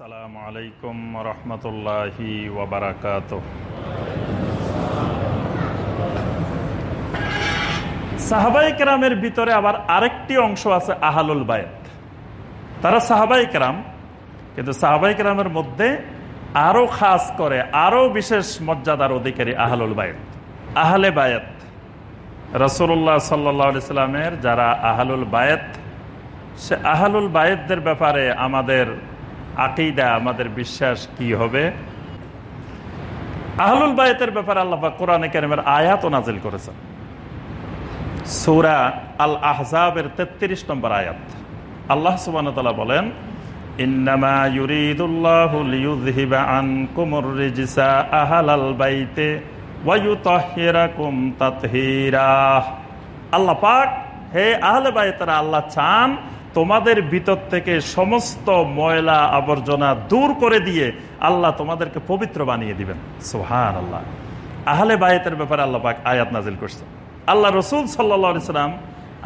আসসালামু আলাইকুম রহমতুল্লাহি ওবরাকাত সাহাবাই কেরামের ভিতরে আবার আরেকটি অংশ আছে আহালুল বায়াত তারা সাহাবাই কেরাম, কিন্তু সাহাবাই কেরামের মধ্যে আরও খাস করে, আরও বিশেষ মর্যাদার অধিকারী আহালুল বায়াত আহলে বায়াত রসুল্লাহ সাল্লি সাল্লামের যারা আহালুল বায়াত সে আহালুল বায়েতদের ব্যাপারে আমাদের আকিদা, আমাদের বিশ্বাস কি হবে? আহলুল বায়েতের ব্যাপারে আল্লাহ কোরআন কেরমের আয়াত নাজিল করেছেন। সৌরা আল আহজাবের তেত্রিশ নম্বর আয়াত। আল্লাহ সুবান বলেন আল্লাহ পাক, হে আহলে বাইতেরা, আল্লাহ চান তোমাদের ভিতর থেকে সমস্ত ময়লা আবর্জনা দূর করে দিয়ে আল্লাহ তোমাদেরকে পবিত্র বানিয়ে দিবেন। সোহান আল্লাহ আহলে বায়েতের ব্যাপারে আল্লাহ পাক আয়াত নাজিল করছে। আল্লাহ রসুল সাল্লা সাল্লাম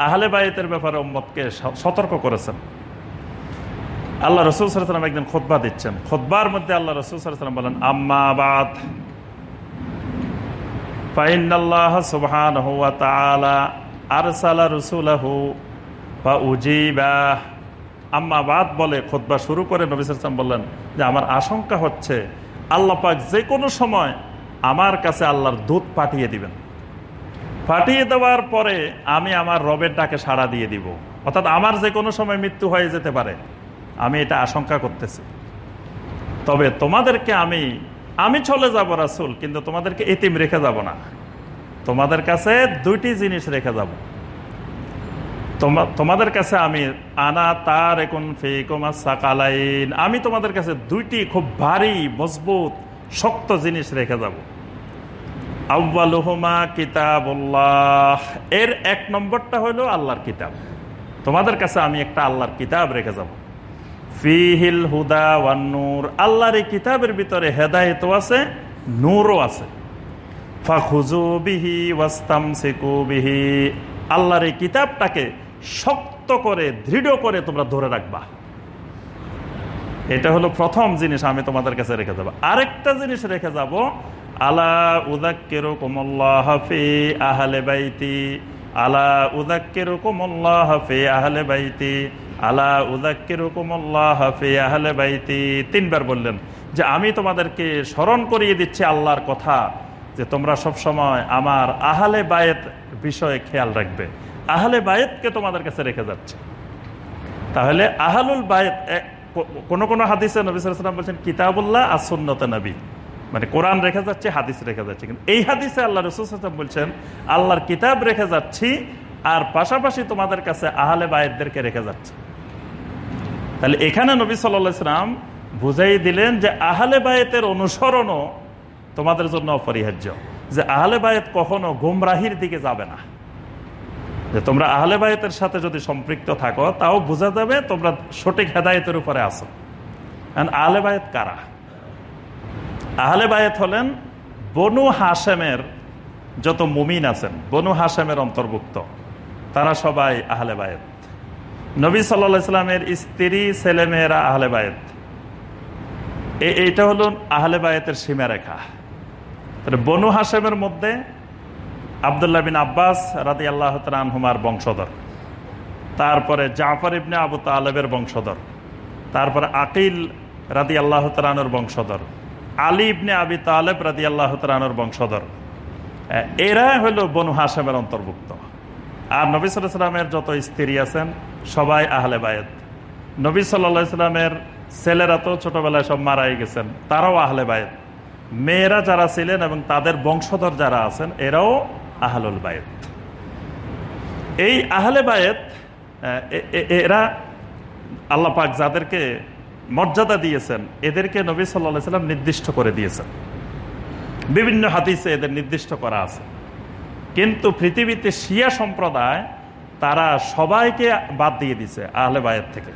আহলে বায়েতের ব্যাপারে মোহাম্মদকে সতর্ক করেছেন। আল্লাহ রসুল সাল্লাম একদিন খোদবা দিচ্ছেন। খোদবার মধ্যে আল্লাহ রসুল সাল্লাম বলেন আম্মাবাদ ফাইনাল্লাহ সুবহান হুয়া বা উজিবা আম্মা বাদ বলে খোদবা শুরু করে নবী সালাম বললেন যে, আমার আশঙ্কা হচ্ছে আল্লাহ পাক যে কোনো সময় আমার কাছে আল্লাহর দুধ পাঠিয়ে দিবেন। পাঠিয়ে দেওয়ার পরে আমি আমার রবের ডাকে সাড়া দিয়ে দিব। অর্থাৎ আমার যে কোনো সময় মৃত্যু হয়ে যেতে পারে। আমি এটা আশঙ্কা করতেছি। তবে তোমাদেরকে আমি আমি চলে যাব রাসুল, কিন্তু তোমাদেরকে এতিম রেখে যাব না। তোমাদের কাছে দুইটি জিনিস রেখে যাব। তোমাদের কাছে আমি আনা তার এখন ফেকুমা সাকালাইন। আমি তোমাদের কাছে দুইটি খুব ভারী, মজবুত, শক্ত জিনিস রেখে যাব। আউ্বালুহমা কিতাবুল্লাহ। এর এক নম্বরটা হলো আল্লাহর কিতাব। তোমাদের কাছে আমি একটা আল্লাহর কিতাব রেখে যাব। ফিহিল হুদা ওয়ান্নুর আল্লাহর এই কিতাবের ভিতরে হেদায়ত আছে, নূরও আছে। ফাখুজু বিহি ওয়াস্তাম বিহি। আল্লাহর এই কিতাবটাকে শক্ত করে, দৃঢ় করে তোমরা ধরে রাখবা। এটা হলো প্রথম জিনিস আমি তোমাদের কাছে রেখে যাব। আরেকটা জিনিস রেখে যাব, আলা উদাক্কের কোমল্লাহ হাফি আহলে বাইতি, আলা উদাক্কের কোমল্লাহ হাফি আহলে বাইতি, আলা উদাক্কের কোমল্লাহ হাফি আহলে বাইতি। তিনবার বললেন যে আমি তোমাদেরকে স্মরণ করিয়ে দিচ্ছি আল্লাহর কথা যে তোমরা সব সময় আমার আহলে বায়েত বিষয়ে খেয়াল রাখবে। আহলে বায়েতকে তোমাদের কাছে রেখে যাচ্ছে। তাহলে আহলুল বায়েত কোন কোন হাদিসে নবী সালাম বলছেন, কিতাবুল্লাহ আসন্নত নবী। মানে কোরআন রেখে যাচ্ছে, হাদিস রেখে যাচ্ছে। কিন্তু এই হাদিসে আল্লাহ রসুল বলছেন, আল্লাহর কিতাব রেখে যাচ্ছি, আর পাশাপাশি তোমাদের কাছে আহলে বায়েতদেরকে রেখে যাচ্ছে। তাহলে এখানে নবী সাল্লাম বুঝাই দিলেন যে আহলে বায়েতের অনুসরণও তোমাদের জন্য অপরিহার্য। যে আহলে বায়েত কখনো গুমরাহির দিকে যাবে না। যে তোমরা আহলে বায়েতের সাথে যদি সম্পৃক্ত থাকো, তাও বোঝা যাবে তোমরা সঠিক হেদায়তের উপরে আসো আহলে বায়েত কারা? আহলে বায়েত হলেন বনু হাসেমের যত মুমিন আছেন, বনু হাসেমের অন্তর্ভুক্ত। তারা সবাই আহলে বায়েত নবী সাল্লা ইসলামের স্ত্রী, ছেলেমেয়েরা আহলে বায়েত এইটা হলো আহলে বায়েতের সীমারেখা। বনু হাসেমের মধ্যে আবদুল্লাহ বিন আব্বাস রাদি আল্লাহ হুমার বংশধর। তারপরে জাফর ইবনে আবু তালেবের বংশধর। তারপরে আকিল রাদি আল্লাহ তালানোর বংশধর। আলী ইবনে আবি তালেব রাদি আল্লাহ তালানোর বংশধর। এরা হলো বনু হাসেমের অন্তর্ভুক্ত। আর নবী সাল্লামের যত স্ত্রী আছেন, সবাই আহলে বায়েত নবী সাল্লা সাল্লামের ছেলেরা তো ছোটবেলায় সব মারাই গেছেন, তারাও আহলে বায়েত মেয়েরা যারা ছিলেন এবং তাদের বংশধর যারা আছেন, এরাও আহলুল বায়েত এই আহলে বায়েত এরা আল্লাহ পাক যাদেরকে মর্যাদা দিয়েছেন, এদেরকে নবী সাল্লা সাল্লাম নির্দিষ্ট করে দিয়েছেন। বিভিন্ন হাদিসে এদের নির্দিষ্ট করা আছে। কিন্তু পৃথিবীতে শিয়া সম্প্রদায়, তারা সবাইকে বাদ দিয়ে দিছে আহলে বায়েত থেকে।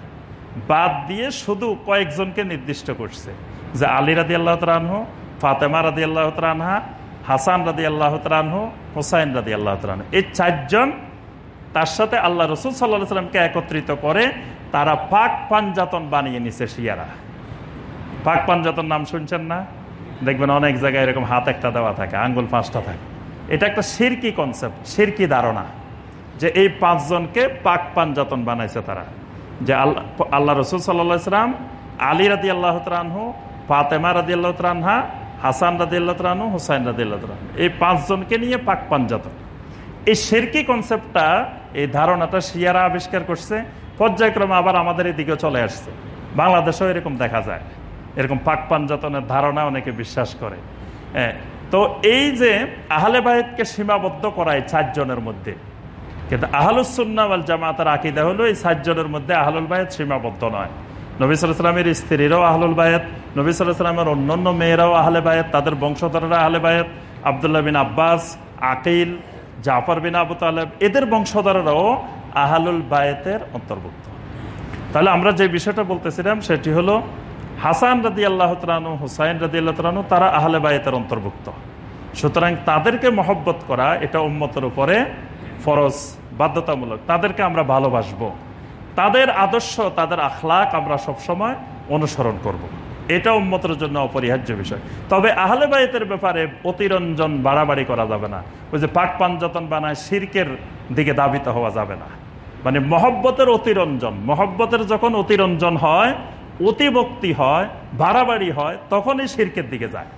বাদ দিয়ে শুধু কয়েকজনকে নির্দিষ্ট করছে, যে আলী রাদি আল্লাহ রানহ ফাতেমা রাদি আল্লাহ রানহা হাসান রাদি আল্লাহ রানহু হোসাইন রাদি আল্লাহ রানহু এই চারজন তার সাথে আল্লাহ রসুল সাল্লাহ সাল্লামকে একত্রিত করে তারা পাক পাঞ্জাতন বানিয়ে নিছে শিয়ারা। পাক পাঞ্জাতন নাম শুনছেন না? দেখবেন অনেক জায়গায় এরকম হাত একটা দেওয়া থাকে, আঙ্গুল পাঁচটা থাকে। এটা একটা সিরকি কনসেপ্ট সিরকি ধারণা যে এই পাঁচজনকে পাক পাঞ্জাতন বানাইছে তারা। যে আল্লাহ আল্লাহ রসুল সাল্লা সাল্লাম আলী রাদি আল্লাহ ত্রানহু ফাতেমা রাদি আল্লাহ ত্রানহা হাসান রাদি আল্লাহ ত্রানহু হুসাইন রাদি আল্লাহ ত্রানহু এই পাঁচজনকে নিয়ে পাক পাঞ্জাতন এই শেরকি কনসেপ্টটা এই ধারণাটা শিয়ারা আবিষ্কার করছে। পর্যায়ক্রমে আবার আমাদের এদিকে চলে আসছে। বাংলাদেশেও এরকম দেখা যায়। এরকম পাক পাঞ্জাতনের ধারণা অনেকে বিশ্বাস করে। হ্যাঁ, তো এই যে আহলে বাহেদকে সীমাবদ্ধ করায় চারজনের মধ্যে কিন্তু আহলুসুন্নাওয়াল জামাতের আকিদা হলো এই সাতজনের মধ্যে আহলুল বায়েত সীমাবদ্ধ নয়। নবী সালামের স্ত্রীরাও আহলুল বায়েত নবী সালামের অন্যান্য মেয়েরাও আহলে বায়েত তাদের বংশধররা আহলে বায়েত আবদুল্লাহ বিন আব্বাস, আকিল, জাফর বিন আবু তালেব, এদের বংশধররাও আহলুল বায়েতের অন্তর্ভুক্ত। তাহলে আমরা যে বিষয়টা বলতেছিলাম, সেটি হলো হাসান রাদি আল্লাহ তালু হুসাইন রাদি আল্লাহ তালু তারা আহলে বায়েতের অন্তর্ভুক্ত। সুতরাং তাদেরকে মহব্বত করা এটা উম্মতের উপরে ফরজ, বাধ্যতামূলক, তাদেরকে আমরা ভালোবাসবো। তাদের আদর্শ, তাদের আখলাক আমরা সবসময় অনুসরণ করব। এটা উন্মতের জন্য অপরিহার্য বিষয়। তবে আহলে বাইতের ব্যাপারে অতিরঞ্জন বাড়াবাড়ি করা যাবে না। ওই যে পাক পাঞ্জতন বানায়, শির্কের দিকে দাবিত হওয়া যাবে না। মানে মহব্বতের অতিরঞ্জন, মহব্বতের যখন অতিরঞ্জন হয়, অতিভক্তি হয়, বাড়াবাড়ি হয়, তখনই শির্কের দিকে যায়।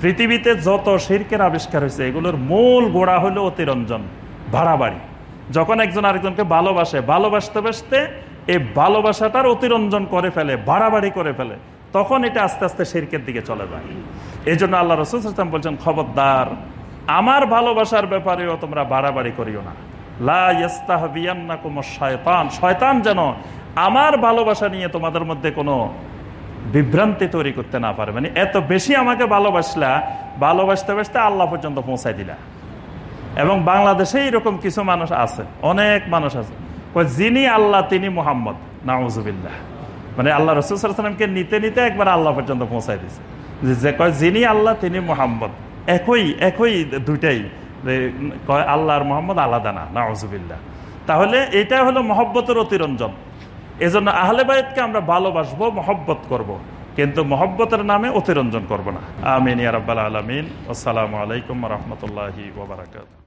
পৃথিবীতে যত শির্কের আবিষ্কার হয়েছে, এগুলোর মূল গোড়া হলো অতিরঞ্জন, বাড়াবাড়ি। যখন একজন আরেকজনকে ভালোবাসে, ভালোবাসতে বাসতে এই ভালোবাসাটার অতিরঞ্জন করে ফেলে, বাড়াবাড়ি করে ফেলে, তখন এটা আস্তে আস্তে শিরকের দিকে চলে যায়। এই জন্য আল্লাহ রসুল বলছেন, খবরদার, আমার ভালোবাসার ব্যাপারেও তোমরা বাড়াবাড়ি করিও না। শয়তান শয়তান যেন আমার ভালোবাসা নিয়ে তোমাদের মধ্যে কোনো বিভ্রান্তি তৈরি করতে না পারে। মানে এত বেশি আমাকে ভালোবাসলা, ভালোবাসতে বাসতে আল্লাহ পর্যন্ত পৌঁছাই দিলা। এবং বাংলাদেশে এরকম কিছু মানুষ আছে, অনেক মানুষ আছে। যিনি আল্লাহ, তিনি মোহাম্মদ। নাউজুবিল্লাহ। মানে আল্লাহ রসুলামকে নিতে নিতে একবার আল্লাহ পর্যন্ত পৌঁছাই দিছে। যে কয়, যিনি আল্লাহ, তিনি মোহাম্মদ। একই একই দুইটাই। কয়, আল্লাহ আর মোহাম্মদ আলাদা না। নাউজুবিল্লাহ। তাহলে এটা হলো মহব্বতের অতিরঞ্জন। এজন্য আহলে বাইতকে আমরা ভালোবাসবো, মহব্বত করব। কিন্তু মহব্বতের নামে অতিরঞ্জন করব না। আমিন ইয়ারাব্বাল আলমিন। আসসালামু আলাইকুম রহমতুল্লাহি ওবরাকাত